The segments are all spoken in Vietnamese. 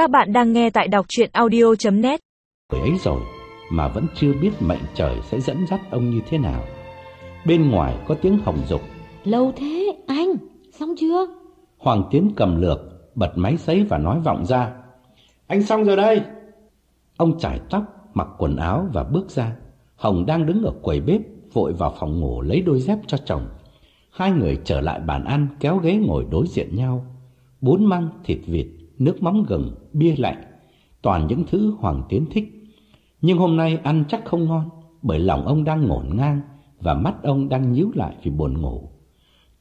Các bạn đang nghe tại đọc chuyện audio.net Tuổi ấy rồi mà vẫn chưa biết mệnh trời sẽ dẫn dắt ông như thế nào. Bên ngoài có tiếng hồng dục. Lâu thế, anh, xong chưa? Hoàng Tiến cầm lược, bật máy sấy và nói vọng ra. Anh xong rồi đây. Ông trải tóc, mặc quần áo và bước ra. Hồng đang đứng ở quầy bếp, vội vào phòng ngủ lấy đôi dép cho chồng. Hai người trở lại bàn ăn, kéo ghế ngồi đối diện nhau. Bún măng, thịt vịt, nước mắm gừng, bia lạnh, toàn những thứ Hoàng Tiến thích. Nhưng hôm nay ăn chắc không ngon, bởi lòng ông đang ngổn ngang và mắt ông đang nhíu lại vì buồn ngủ.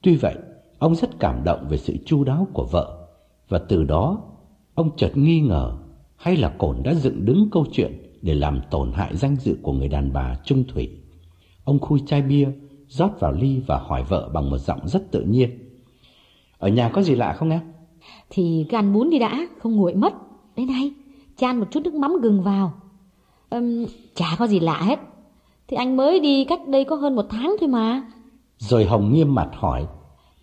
Tuy vậy, ông rất cảm động về sự chu đáo của vợ, và từ đó ông chợt nghi ngờ hay là Cổn đã dựng đứng câu chuyện để làm tổn hại danh dự của người đàn bà trung thủy. Ông khui chai bia, rót vào ly và hỏi vợ bằng một giọng rất tự nhiên. Ở nhà có gì lạ không em? Thì cứ ăn bún đi đã, không nguội mất. Đây này, chan một chút nước mắm gừng vào. Ừm, chả có gì lạ hết. Thì anh mới đi cách đây có hơn một tháng thôi mà. Rồi Hồng nghiêm mặt hỏi.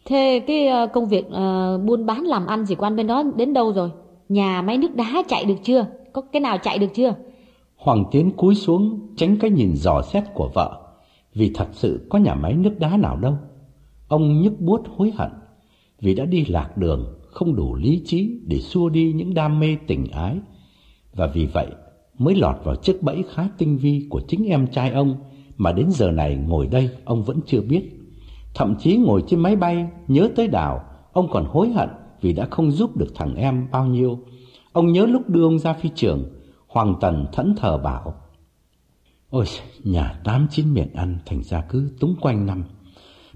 Thế cái ờ, công việc ờ, buôn bán làm ăn gì anh bên đó đến đâu rồi? Nhà máy nước đá chạy được chưa? Có cái nào chạy được chưa? Hoàng Tiến cúi xuống tránh cái nhìn dò xét của vợ, vì thật sự có nhà máy nước đá nào đâu. Ông nhức buốt hối hận, vì đã đi lạc đường, không đủ lý trí để xua đi những đam mê tình ái, và vì vậy mới lọt vào chiếc bẫy khá tinh vi của chính em trai ông mà đến giờ này ngồi đây ông vẫn chưa biết. Thậm chí ngồi trên máy bay nhớ tới Đào, ông còn hối hận vì đã không giúp được thằng em bao nhiêu. Ông nhớ lúc đưa ông ra phi trường, Hoàng Tần thẫn thờ bảo Ôi, nhà tám chín miệng ăn thành ra cứ túng quanh năm.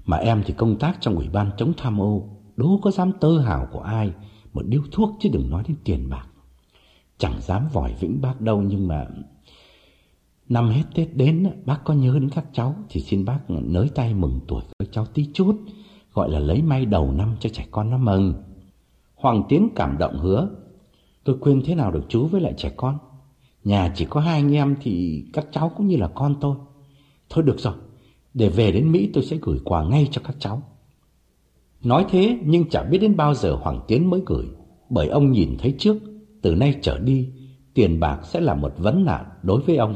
Mà em thì công tác trong ủy ban chống tham ô, đố có dám tơ hào của ai, một điếu thuốc chứ đừng nói đến tiền bạc. Chẳng dám vòi vĩnh bác đâu nhưng mà năm hết Tết đến bác có nhớ đến các cháu thì xin bác nới tay mừng tuổi với cháu tí chút, gọi là lấy may đầu năm cho trẻ con nó mừng. Hoàng Tiến cảm động hứa, tôi quên thế nào được chú với lại trẻ con. Nhà chỉ có hai anh em thì các cháu cũng như là con tôi. Thôi được rồi, để về đến Mỹ tôi sẽ gửi quà ngay cho các cháu. Nói thế nhưng chẳng biết đến bao giờ Hoàng Tiến mới gửi, bởi ông nhìn thấy trước, từ nay trở đi, tiền bạc sẽ là một vấn nạn đối với ông.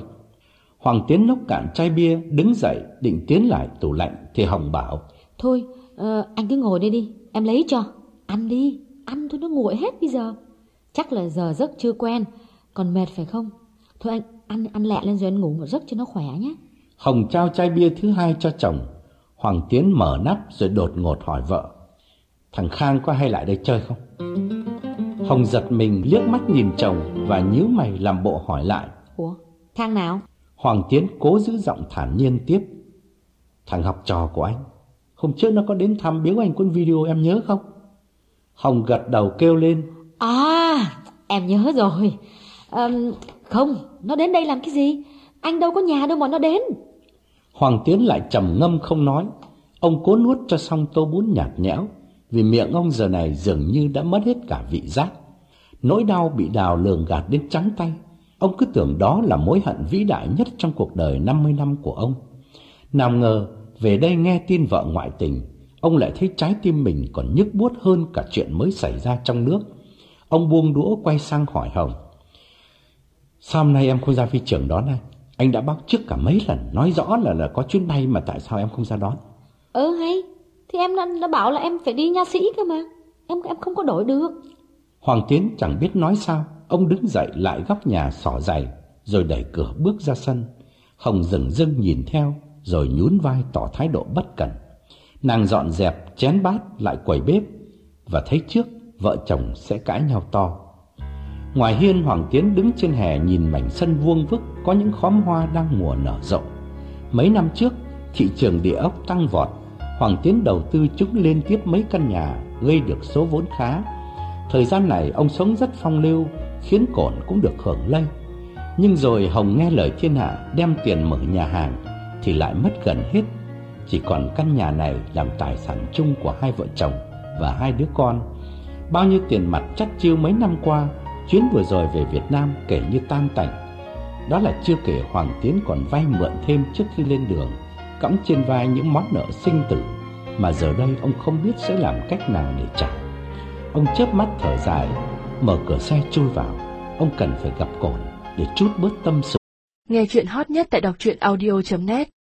Hoàng Tiến nốc cạn chai bia, đứng dậy, định tiến lại tủ lạnh, thì Hồng bảo. Thôi, ờ, anh cứ ngồi đây đi, em lấy cho. Ăn đi, ăn thôi nó nguội hết bây giờ. Chắc là giờ giấc chưa quen, còn mệt phải không? Thôi anh ăn ăn lẹ lên rồi anh ngủ một giấc cho nó khỏe nhé. Hồng trao chai bia thứ hai cho chồng. Hoàng Tiến mở nắp rồi đột ngột hỏi vợ. Thằng Khang có hay lại đây chơi không? Hồng giật mình liếc mắt nhìn chồng và nhíu mày làm bộ hỏi lại. Ủa, Khang nào? Hoàng Tiến cố giữ giọng thản nhiên tiếp. Thằng học trò của anh. Hôm trước nó có đến thăm biếu anh cuốn video em nhớ không? Hồng gật đầu kêu lên. À, em nhớ rồi. À, không, nó đến đây làm cái gì? Anh đâu có nhà đâu mà nó đến. Hoàng Tiến lại trầm ngâm không nói. Ông cố nuốt cho xong tô bún nhạt nhẽo, vì miệng ông giờ này dường như đã mất hết cả vị giác. Nỗi đau bị đào lường gạt đến trắng tay. Ông cứ tưởng đó là mối hận vĩ đại nhất trong cuộc đời 50 năm của ông. Nào ngờ, về đây nghe tin vợ ngoại tình, ông lại thấy trái tim mình còn nhức buốt hơn cả chuyện mới xảy ra trong nước. Ông buông đũa quay sang hỏi Hồng. Sao hôm nay em không ra phi trường đón anh? Anh đã báo trước cả mấy lần, nói rõ là là có chuyến bay mà tại sao em không ra đón? Ừ hay, thì em đã, đã bảo là em phải đi nha sĩ cơ mà. Em em không có đổi được. Hoàng Tiến chẳng biết nói sao, ông đứng dậy lại góc nhà xỏ giày, rồi đẩy cửa bước ra sân. Hồng dừng dưng nhìn theo, rồi nhún vai tỏ thái độ bất cẩn. Nàng dọn dẹp chén bát lại quầy bếp và thấy trước vợ chồng sẽ cãi nhau to. Ngoài hiên Hoàng Tiến đứng trên hè nhìn mảnh sân vuông vức có những khóm hoa đang mùa nở rộ. Mấy năm trước, thị trường địa ốc tăng vọt, Hoàng Tiến đầu tư chúng lên tiếp mấy căn nhà, gây được số vốn khá. Thời gian này ông sống rất phong lưu, khiến cổn cũng được hưởng lây. Nhưng rồi Hồng nghe lời thiên hạ đem tiền mở nhà hàng thì lại mất gần hết. Chỉ còn căn nhà này làm tài sản chung của hai vợ chồng và hai đứa con. Bao nhiêu tiền mặt chắc chiêu mấy năm qua Chuyến vừa rồi về Việt Nam kể như tan tành. Đó là chưa kể Hoàng Tiến còn vay mượn thêm trước khi lên đường Cõng trên vai những món nợ sinh tử Mà giờ đây ông không biết sẽ làm cách nào để trả. Ông chớp mắt thở dài mở cửa xe chui vào, ông cần phải gặp cồn để chút bớt tâm sự. Nghe chuyện hot nhất tại đọc truyện audio.net